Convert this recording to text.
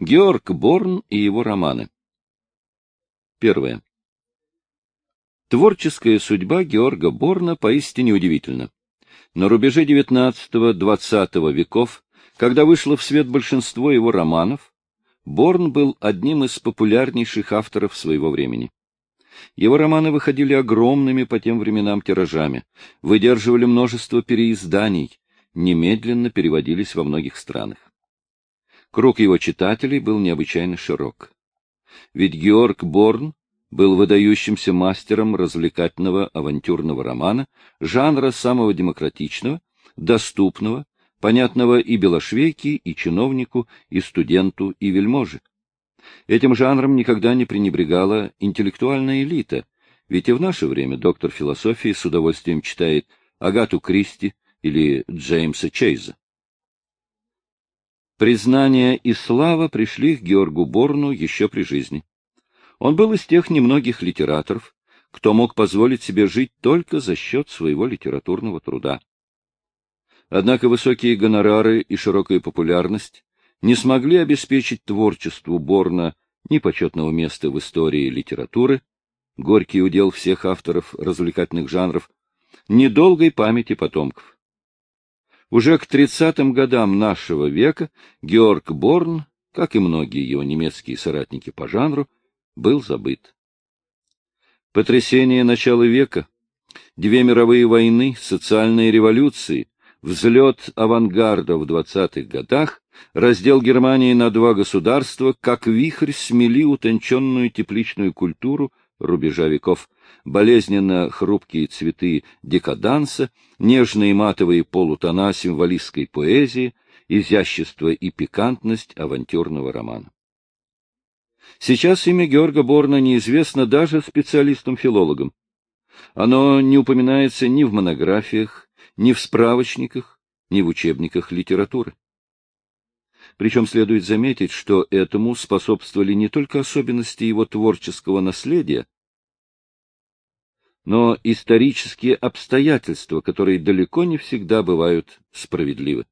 Георг Борн и его романы. Первое. Творческая судьба Георга Борна поистине удивительна. На рубеже XIX-XX веков, когда вышло в свет большинство его романов, Борн был одним из популярнейших авторов своего времени. Его романы выходили огромными по тем временам тиражами, выдерживали множество переизданий, немедленно переводились во многих странах. Круг его читателей был необычайно широк. Ведь Георг Борн был выдающимся мастером развлекательного авантюрного романа, жанра самого демократичного, доступного, понятного и белошвейке, и чиновнику, и студенту, и вельможе. Этим жанром никогда не пренебрегала интеллектуальная элита, ведь и в наше время доктор философии с удовольствием читает Агату Кристи или Джеймса Чейза. Признание и слава пришли к Георгу Борну еще при жизни. Он был из тех немногих литераторов, кто мог позволить себе жить только за счет своего литературного труда. Однако высокие гонорары и широкая популярность не смогли обеспечить творчеству Борна ни почетного места в истории литературы, горький удел всех авторов развлекательных жанров, ни долгой памяти потомков. Уже к 30-м годам нашего века Георг Борн, как и многие его немецкие соратники по жанру, был забыт. Потрясение начала века, две мировые войны, социальные революции, взлет авангарда в 20-х годах, раздел Германии на два государства, как вихрь смели утонченную тепличную культуру рубежа веков, болезненно хрупкие цветы декаданса, нежные матовые полутона символистской поэзии, изящество и пикантность авантюрного романа. Сейчас имя Георга Борна неизвестно даже специалистам-филологам. Оно не упоминается ни в монографиях, ни в справочниках, ни в учебниках литературы. Причем следует заметить, что этому способствовали не только особенности его творческого наследия, но исторические обстоятельства, которые далеко не всегда бывают справедливы.